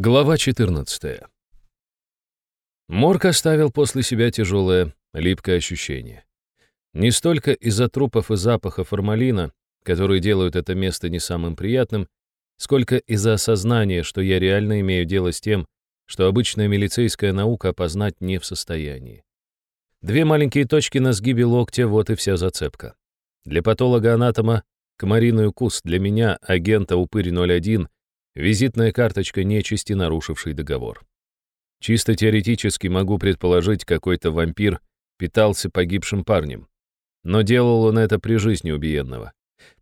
Глава 14. Морг оставил после себя тяжелое, липкое ощущение. Не столько из-за трупов и запаха формалина, которые делают это место не самым приятным, сколько из-за осознания, что я реально имею дело с тем, что обычная милицейская наука опознать не в состоянии. Две маленькие точки на сгибе локтя — вот и вся зацепка. Для патолога-анатома — комариный укус, для меня, агента Упырь 01, Визитная карточка нечисти, нарушившей договор. Чисто теоретически могу предположить, какой-то вампир питался погибшим парнем. Но делал он это при жизни убиенного.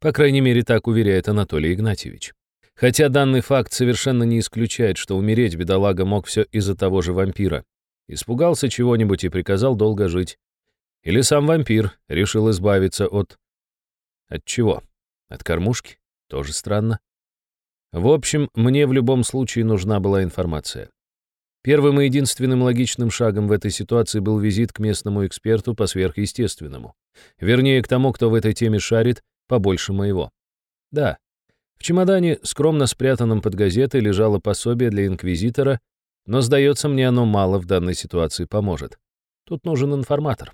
По крайней мере, так уверяет Анатолий Игнатьевич. Хотя данный факт совершенно не исключает, что умереть бедолага мог все из-за того же вампира. Испугался чего-нибудь и приказал долго жить. Или сам вампир решил избавиться от... От чего? От кормушки? Тоже странно. В общем, мне в любом случае нужна была информация. Первым и единственным логичным шагом в этой ситуации был визит к местному эксперту по сверхъестественному. Вернее, к тому, кто в этой теме шарит, побольше моего. Да, в чемодане, скромно спрятанном под газетой, лежало пособие для инквизитора, но, сдается мне, оно мало в данной ситуации поможет. Тут нужен информатор.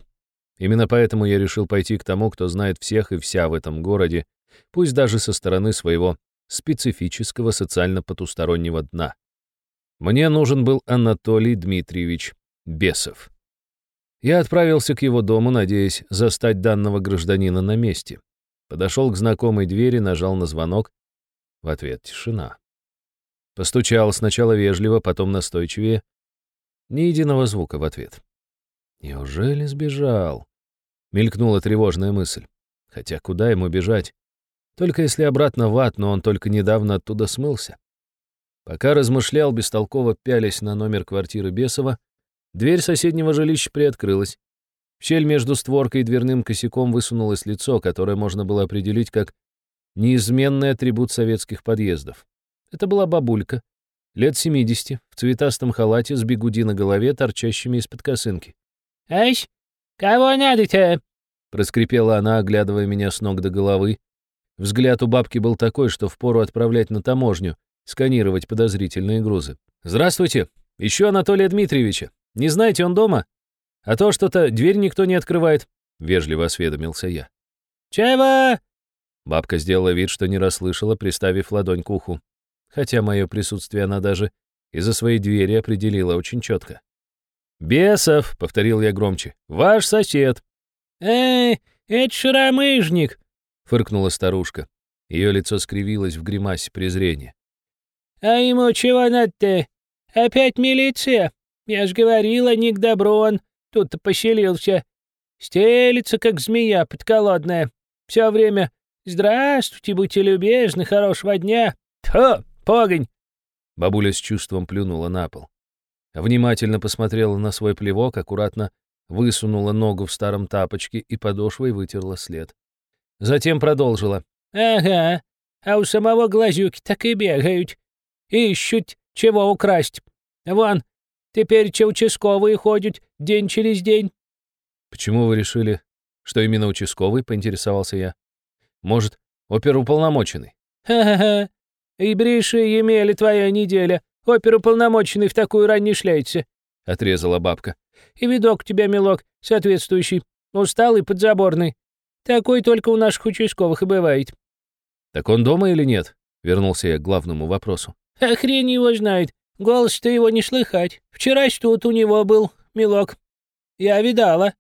Именно поэтому я решил пойти к тому, кто знает всех и вся в этом городе, пусть даже со стороны своего специфического социально-потустороннего дна. Мне нужен был Анатолий Дмитриевич Бесов. Я отправился к его дому, надеясь застать данного гражданина на месте. Подошел к знакомой двери, нажал на звонок. В ответ тишина. Постучал сначала вежливо, потом настойчивее. Ни единого звука в ответ. Неужели сбежал? Мелькнула тревожная мысль. Хотя куда ему бежать? Только если обратно в ад, но он только недавно оттуда смылся. Пока размышлял, бестолково пялясь на номер квартиры Бесова, дверь соседнего жилища приоткрылась. В щель между створкой и дверным косяком высунулось лицо, которое можно было определить как неизменный атрибут советских подъездов. Это была бабулька, лет 70, в цветастом халате с бигуди на голове, торчащими из-под косынки. «Ась, кого надо-то?» — проскрипела она, оглядывая меня с ног до головы, Взгляд у бабки был такой, что впору отправлять на таможню, сканировать подозрительные грузы. «Здравствуйте! Ищу Анатолия Дмитриевича. Не знаете, он дома? А то что-то дверь никто не открывает», — вежливо осведомился я. «Чего?» Бабка сделала вид, что не расслышала, приставив ладонь к уху. Хотя мое присутствие она даже из-за своей двери определила очень четко. «Бесов!» — повторил я громче. «Ваш сосед!» «Эй, это шаромыжник!» — фыркнула старушка. Ее лицо скривилось в гримасе презрения. «А ему чего надо-то? Опять милиция? Я ж говорила, не к добру он тут-то поселился. Стелится, как змея подколодная. Все время «Здравствуйте, будьте любезны, хорошего дня!» «Тьфу, погонь!» Бабуля с чувством плюнула на пол. Внимательно посмотрела на свой плевок, аккуратно высунула ногу в старом тапочке и подошвой вытерла след. Затем продолжила. «Ага, а у самого глазюки так и бегают. Ищут, чего украсть. Вон, теперь че участковые ходят день через день». «Почему вы решили, что именно участковый?» — поинтересовался я. «Может, оперуполномоченный?» «Ха-ха-ха, и бреши имели твоя неделя. Оперуполномоченный в такую рань не шляется», — отрезала бабка. «И видок у тебя, милок, соответствующий. Усталый, подзаборный. Такой только у наших участковых и бывает». «Так он дома или нет?» — вернулся я к главному вопросу. «А хрень его знает. Голос-то его не слыхать. Вчера тут у него был, милок. Я видала.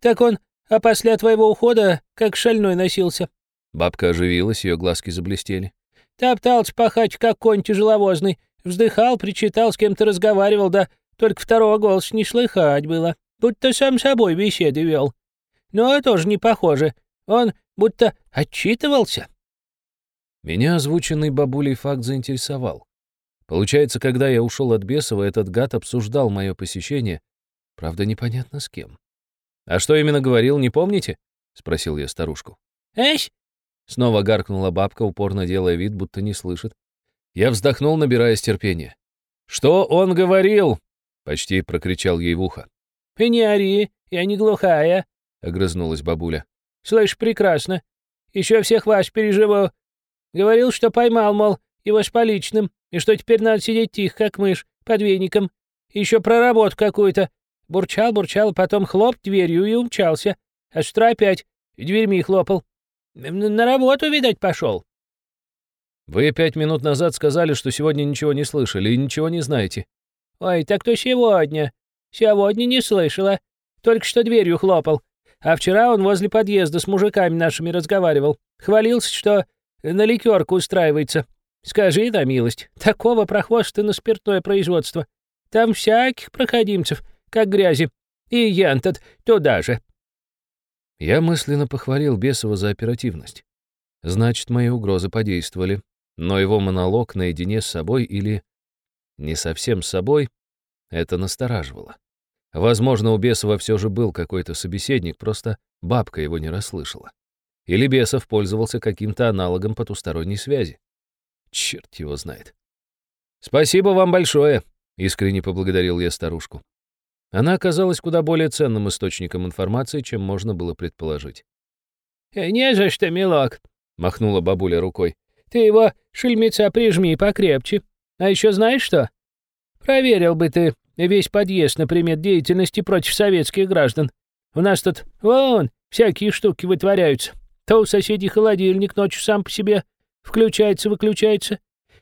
Так он, а после твоего ухода, как шальной носился». Бабка оживилась, ее глазки заблестели. «Топтался пахать, как конь тяжеловозный. Вздыхал, причитал, с кем-то разговаривал, да только второго голоса не слыхать было. Будто сам собой беседы вел. Но тоже не похоже. Он будто отчитывался. Меня озвученный бабулей факт заинтересовал. Получается, когда я ушел от Бесова, этот гад обсуждал мое посещение, правда, непонятно с кем. «А что именно говорил, не помните?» — спросил я старушку. «Эсь!» — снова гаркнула бабка, упорно делая вид, будто не слышит. Я вздохнул, набираясь терпения. «Что он говорил?» — почти прокричал ей в ухо. «Не ори, я не глухая», — огрызнулась бабуля. «Слышь, прекрасно. Еще всех вас переживу. Говорил, что поймал, мол, его с поличным. И что теперь надо сидеть тихо, как мышь, под веником. Еще про работу какую-то. Бурчал, бурчал, потом хлоп дверью и умчался. А с утра опять дверьми хлопал. На работу, видать, пошел. Вы пять минут назад сказали, что сегодня ничего не слышали и ничего не знаете. Ой, так то сегодня. Сегодня не слышала. Только что дверью хлопал. А вчера он возле подъезда с мужиками нашими разговаривал. Хвалился, что на ликерку устраивается. Скажи на милость, такого прохвоста на спиртное производство. Там всяких проходимцев, как грязи. И Янтот туда же. Я мысленно похвалил Бесова за оперативность. Значит, мои угрозы подействовали. Но его монолог наедине с собой или не совсем с собой это настораживало. Возможно, у Бесова все же был какой-то собеседник, просто бабка его не расслышала. Или Бесов пользовался каким-то аналогом потусторонней связи. Черт его знает. «Спасибо вам большое», — искренне поблагодарил я старушку. Она оказалась куда более ценным источником информации, чем можно было предположить. «Э, «Не за что, милок», — махнула бабуля рукой. «Ты его, шельмеца, прижми покрепче. А еще знаешь что? Проверил бы ты весь подъезд на предмет деятельности против советских граждан. У нас тут, вон, всякие штуки вытворяются. То у соседей холодильник ночью сам по себе включается-выключается,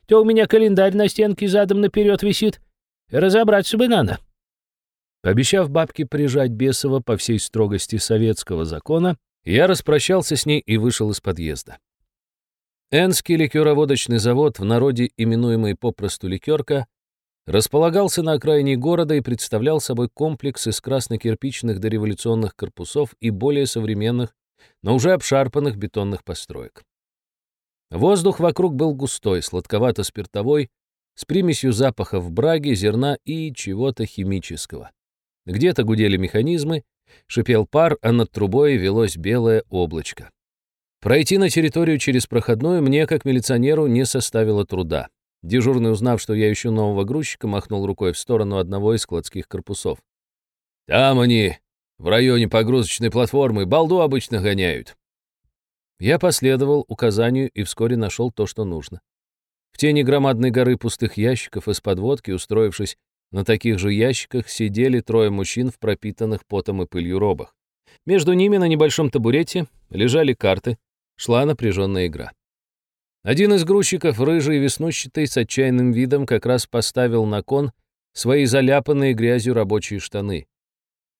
то у меня календарь на стенке задом наперед висит. Разобраться бы надо». Пообещав бабке прижать Бесова по всей строгости советского закона, я распрощался с ней и вышел из подъезда. Энский ликероводочный завод, в народе именуемый попросту «Ликерка», располагался на окраине города и представлял собой комплекс из красно-кирпичных дореволюционных корпусов и более современных, но уже обшарпанных бетонных построек. Воздух вокруг был густой, сладковато-спиртовой, с примесью запахов браги, зерна и чего-то химического. Где-то гудели механизмы, шипел пар, а над трубой велось белое облачко. Пройти на территорию через проходную мне, как милиционеру, не составило труда. Дежурный, узнав, что я ищу нового грузчика, махнул рукой в сторону одного из складских корпусов. «Там они, в районе погрузочной платформы, балду обычно гоняют». Я последовал указанию и вскоре нашел то, что нужно. В тени громадной горы пустых ящиков из подводки, устроившись на таких же ящиках сидели трое мужчин в пропитанных потом и пылью робах. Между ними на небольшом табурете лежали карты, шла напряженная игра. Один из грузчиков, рыжий и веснущатый, с отчаянным видом как раз поставил на кон свои заляпанные грязью рабочие штаны.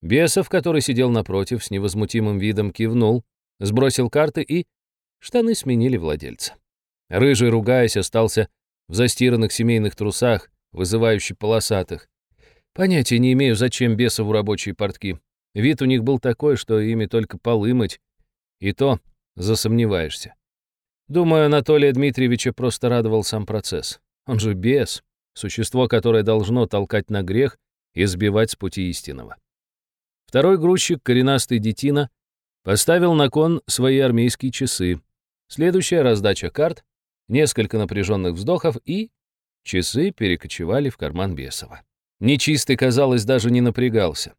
Бесов, который сидел напротив, с невозмутимым видом кивнул, сбросил карты и... Штаны сменили владельца. Рыжий, ругаясь, остался в застиранных семейных трусах, вызывающе полосатых. Понятия не имею, зачем бесову рабочие портки. Вид у них был такой, что ими только полы мыть. И то засомневаешься. Думаю, Анатолия Дмитриевича просто радовал сам процесс. Он же бес, существо, которое должно толкать на грех и сбивать с пути истинного. Второй грузчик, коренастый детина, поставил на кон свои армейские часы. Следующая раздача карт, несколько напряженных вздохов и Часы перекочевали в карман Бесова. Нечистый, казалось, даже не напрягался.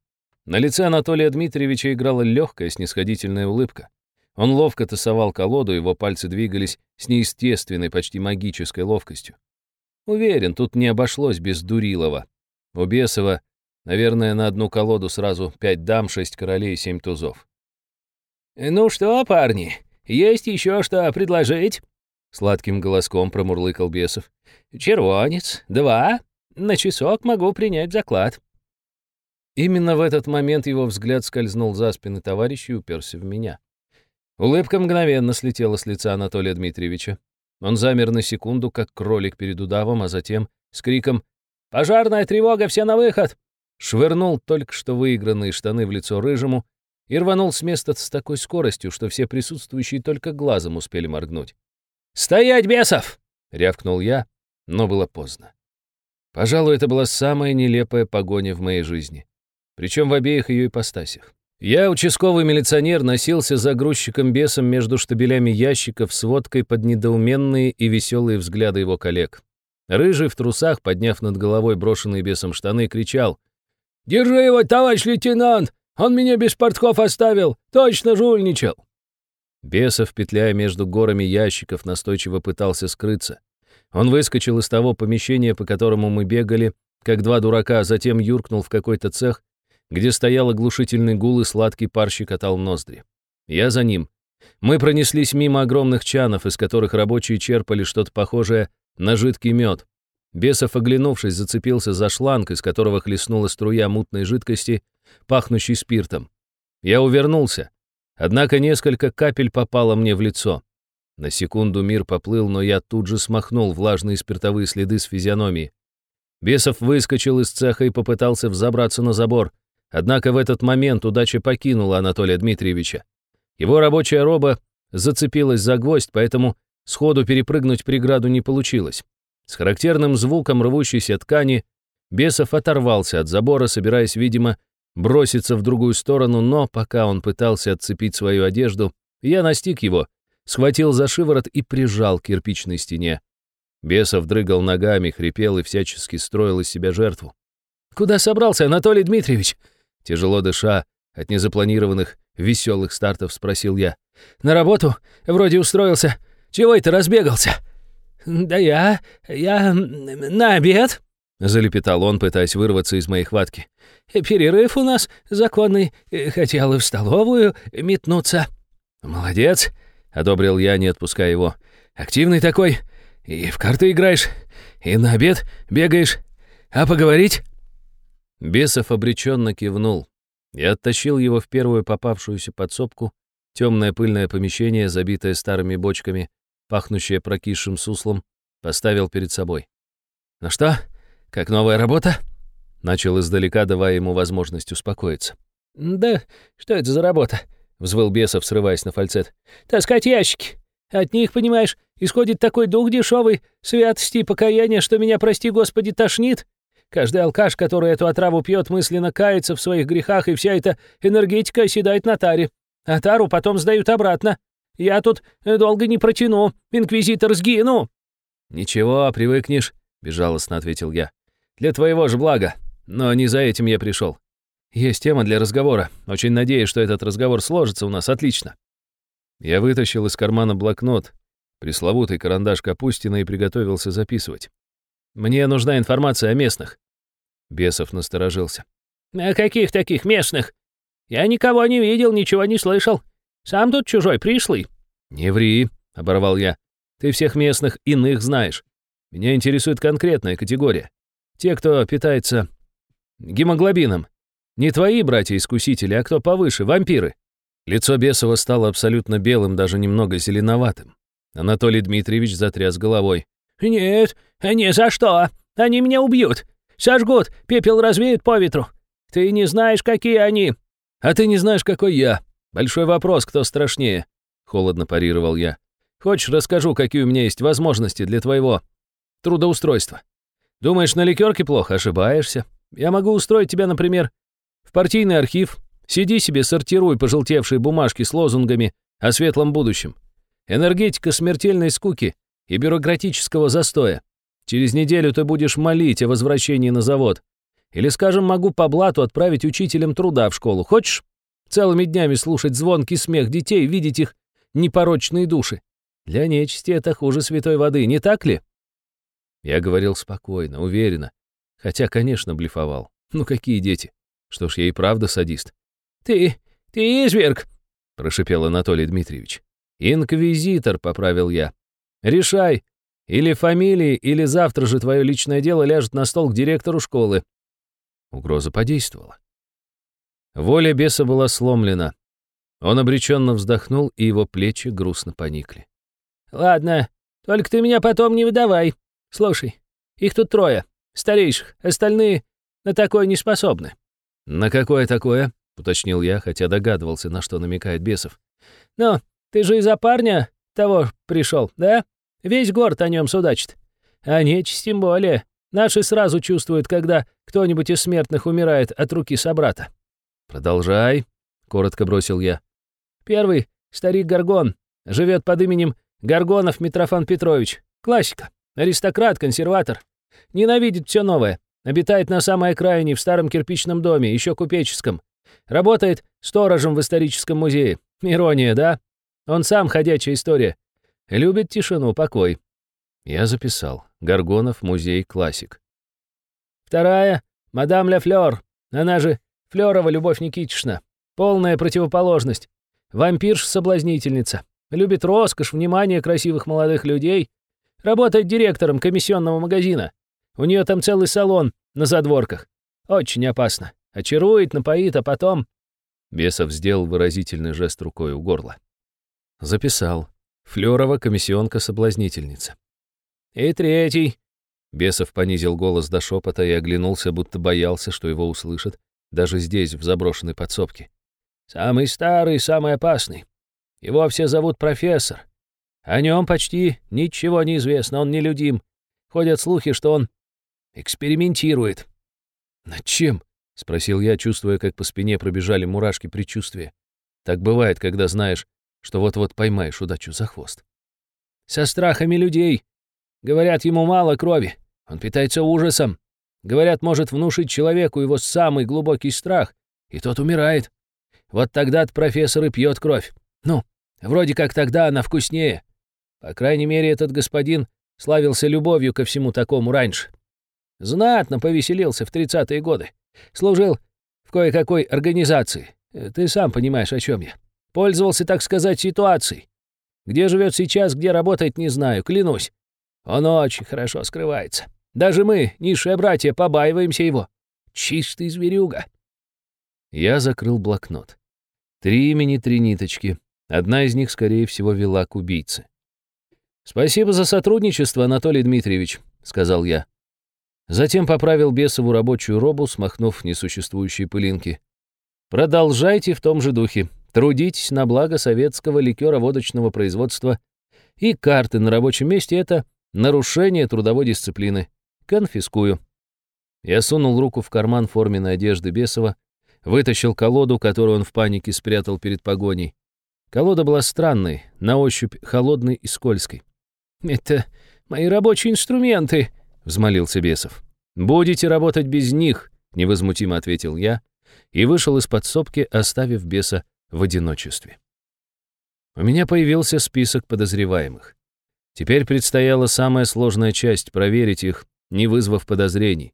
На лице Анатолия Дмитриевича играла легкая снисходительная улыбка. Он ловко тасовал колоду, его пальцы двигались с неестественной, почти магической ловкостью. Уверен, тут не обошлось без Дурилова. У Бесова, наверное, на одну колоду сразу пять дам, шесть королей, семь тузов. «Ну что, парни, есть еще что предложить?» Сладким голоском промурлыкал Бесов. «Червонец, два. На часок могу принять заклад». Именно в этот момент его взгляд скользнул за спины товарища и уперся в меня. Улыбка мгновенно слетела с лица Анатолия Дмитриевича. Он замер на секунду, как кролик перед удавом, а затем с криком «Пожарная тревога, все на выход!» швырнул только что выигранные штаны в лицо рыжему и рванул с места с такой скоростью, что все присутствующие только глазом успели моргнуть. «Стоять, бесов!» — рявкнул я, но было поздно. Пожалуй, это была самая нелепая погоня в моей жизни. Причем в обеих ее ипостасях. Я, участковый милиционер, носился за грузчиком-бесом между штабелями ящиков с водкой под недоуменные и веселые взгляды его коллег. Рыжий в трусах, подняв над головой брошенные бесом штаны, кричал. «Держи его, товарищ лейтенант! Он меня без портков оставил! Точно жульничал!» Бесов, петляя между горами ящиков, настойчиво пытался скрыться. Он выскочил из того помещения, по которому мы бегали, как два дурака, а затем юркнул в какой-то цех, где стоял оглушительный гул и сладкий пар щекотал ноздри. Я за ним. Мы пронеслись мимо огромных чанов, из которых рабочие черпали что-то похожее на жидкий мед. Бесов, оглянувшись, зацепился за шланг, из которого хлестнула струя мутной жидкости, пахнущей спиртом. Я увернулся. Однако несколько капель попало мне в лицо. На секунду мир поплыл, но я тут же смахнул влажные спиртовые следы с физиономии. Бесов выскочил из цеха и попытался взобраться на забор. Однако в этот момент удача покинула Анатолия Дмитриевича. Его рабочая роба зацепилась за гвоздь, поэтому сходу перепрыгнуть преграду не получилось. С характерным звуком рвущейся ткани Бесов оторвался от забора, собираясь, видимо, броситься в другую сторону, но пока он пытался отцепить свою одежду, я настиг его, схватил за шиворот и прижал к кирпичной стене. Бесов дрыгал ногами, хрипел и всячески строил из себя жертву. «Куда собрался, Анатолий Дмитриевич?» Тяжело дыша, от незапланированных веселых стартов спросил я. «На работу? Вроде устроился. Чего это разбегался?» «Да я... я... на обед», — залепетал он, пытаясь вырваться из моей хватки. «Перерыв у нас законный. Хотел и в столовую метнуться». «Молодец», — одобрил я, не отпуская его. «Активный такой. И в карты играешь, и на обед бегаешь. А поговорить?» Бесов обреченно кивнул. Я оттащил его в первую попавшуюся подсобку, темное пыльное помещение, забитое старыми бочками, пахнущее прокисшим суслом, поставил перед собой. «Ну что, как новая работа?» Начал издалека, давая ему возможность успокоиться. «Да что это за работа?» — взвыл Бесов, срываясь на фальцет. «Таскать ящики. От них, понимаешь, исходит такой дух дешевый, святости и покаяния, что меня, прости господи, тошнит. Каждый алкаш, который эту отраву пьет, мысленно кается в своих грехах, и вся эта энергетика оседает на таре. А тару потом сдают обратно. Я тут долго не протяну, инквизитор сгину». «Ничего, привыкнешь», — безжалостно ответил я. «Для твоего же блага. Но не за этим я пришел. Есть тема для разговора. Очень надеюсь, что этот разговор сложится у нас отлично». Я вытащил из кармана блокнот, пресловутый карандаш Капустина и приготовился записывать. «Мне нужна информация о местных». Бесов насторожился. «О каких таких местных? Я никого не видел, ничего не слышал. Сам тут чужой пришлый». «Не ври», — оборвал я. «Ты всех местных иных знаешь. Меня интересует конкретная категория. Те, кто питается гемоглобином. Не твои братья-искусители, а кто повыше, вампиры. Лицо Бесова стало абсолютно белым, даже немного зеленоватым. Анатолий Дмитриевич затряс головой. «Нет, ни за что. Они меня убьют. Сожгут, пепел развеют по ветру. Ты не знаешь, какие они». «А ты не знаешь, какой я. Большой вопрос, кто страшнее», — холодно парировал я. «Хочешь, расскажу, какие у меня есть возможности для твоего трудоустройства? Думаешь, на ликерке плохо? Ошибаешься. Я могу устроить тебя, например, в партийный архив. Сиди себе, сортируй пожелтевшие бумажки с лозунгами о светлом будущем. Энергетика смертельной скуки и бюрократического застоя. Через неделю ты будешь молить о возвращении на завод. Или, скажем, могу по блату отправить учителям труда в школу. Хочешь? Целыми днями слушать звонкий смех детей, видеть их непорочные души. Для нечисти это хуже святой воды, не так ли? Я говорил спокойно, уверенно. Хотя, конечно, блефовал. Ну какие дети? Что ж, я и правда садист. «Ты... ты изверг!» — прошипел Анатолий Дмитриевич. «Инквизитор», — поправил я. «Решай. Или фамилии, или завтра же твое личное дело ляжет на стол к директору школы». Угроза подействовала. Воля беса была сломлена. Он обреченно вздохнул, и его плечи грустно поникли. «Ладно, только ты меня потом не выдавай. Слушай, их тут трое, старейших, остальные на такое не способны». «На какое такое?» — уточнил я, хотя догадывался, на что намекает бесов. «Ну, ты же из-за парня того пришел, да? Весь город о нем судачит. А нечисть тем более. Наши сразу чувствуют, когда кто-нибудь из смертных умирает от руки собрата». «Продолжай», — коротко бросил я. «Первый — старик Гаргон. Живет под именем Гаргонов Митрофан Петрович. Классика. Аристократ, консерватор. Ненавидит все новое. Обитает на самой окраине, в старом кирпичном доме, еще купеческом. Работает сторожем в историческом музее. Ирония, да? Он сам ходячая история. Любит тишину, покой. Я записал. Горгонов, музей, классик. Вторая — мадам Ля Флёр, она же Флёрова Любовь Никитична. Полная противоположность. Вампирша-соблазнительница. Любит роскошь, внимание красивых молодых людей. Работает директором комиссионного магазина. У нее там целый салон на задворках. Очень опасно. Очарует, напоит, а потом... Бесов сделал выразительный жест рукой у горла. Записал. Флёрова комиссионка-соблазнительница. И третий. Бесов понизил голос до шепота и оглянулся, будто боялся, что его услышат, даже здесь, в заброшенной подсобке. Самый старый, самый опасный. Его все зовут профессор. О нем почти ничего не известно, он нелюдим. Ходят слухи, что он экспериментирует. «Над чем?» — спросил я, чувствуя, как по спине пробежали мурашки предчувствия. Так бывает, когда знаешь, что вот-вот поймаешь удачу за хвост. «Со страхами людей. Говорят, ему мало крови. Он питается ужасом. Говорят, может внушить человеку его самый глубокий страх, и тот умирает. Вот тогда-то профессор и пьет кровь. Ну, вроде как тогда она вкуснее. По крайней мере, этот господин славился любовью ко всему такому раньше. Знатно повеселился в тридцатые годы. Служил в кое-какой организации. Ты сам понимаешь, о чем я. Пользовался, так сказать, ситуацией. Где живет сейчас, где работает, не знаю, клянусь. Он очень хорошо скрывается. Даже мы, низшие братья, побаиваемся его. Чистый зверюга. Я закрыл блокнот. Три имени, три ниточки. Одна из них, скорее всего, вела к убийце. «Спасибо за сотрудничество, Анатолий Дмитриевич», — сказал я. Затем поправил бесову рабочую робу, смахнув несуществующие пылинки. «Продолжайте в том же духе. Трудитесь на благо советского ликера-водочного производства. И карты на рабочем месте — это нарушение трудовой дисциплины. Конфискую». Я сунул руку в карман форменной одежды Бесова, вытащил колоду, которую он в панике спрятал перед погоней. Колода была странной, на ощупь холодной и скользкой. «Это мои рабочие инструменты», — взмолился Бесов. «Будете работать без них», — невозмутимо ответил я и вышел из подсобки, оставив беса в одиночестве. У меня появился список подозреваемых. Теперь предстояла самая сложная часть — проверить их, не вызвав подозрений.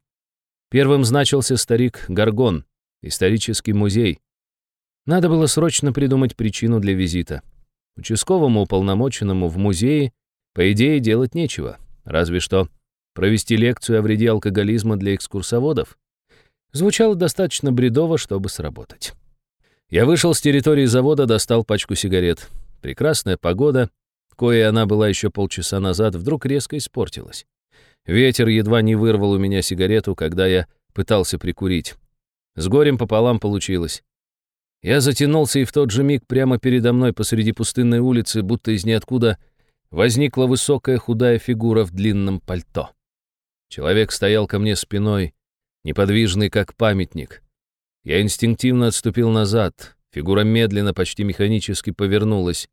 Первым значился старик Гаргон, исторический музей. Надо было срочно придумать причину для визита. Участковому уполномоченному в музее, по идее, делать нечего, разве что провести лекцию о вреде алкоголизма для экскурсоводов. Звучало достаточно бредово, чтобы сработать. Я вышел с территории завода, достал пачку сигарет. Прекрасная погода, кое она была еще полчаса назад, вдруг резко испортилась. Ветер едва не вырвал у меня сигарету, когда я пытался прикурить. С горем пополам получилось. Я затянулся, и в тот же миг прямо передо мной посреди пустынной улицы, будто из ниоткуда, возникла высокая худая фигура в длинном пальто. Человек стоял ко мне спиной, неподвижный, как памятник. Я инстинктивно отступил назад, фигура медленно, почти механически повернулась.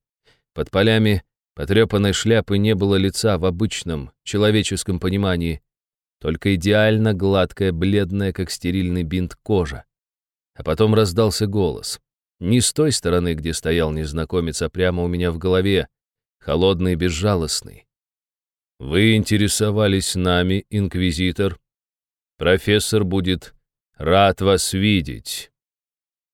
Под полями потрепанной шляпы не было лица в обычном, человеческом понимании, только идеально гладкая, бледная, как стерильный бинт кожа. А потом раздался голос. Не с той стороны, где стоял незнакомец, а прямо у меня в голове, холодный и безжалостный. «Вы интересовались нами, инквизитор? Профессор будет рад вас видеть».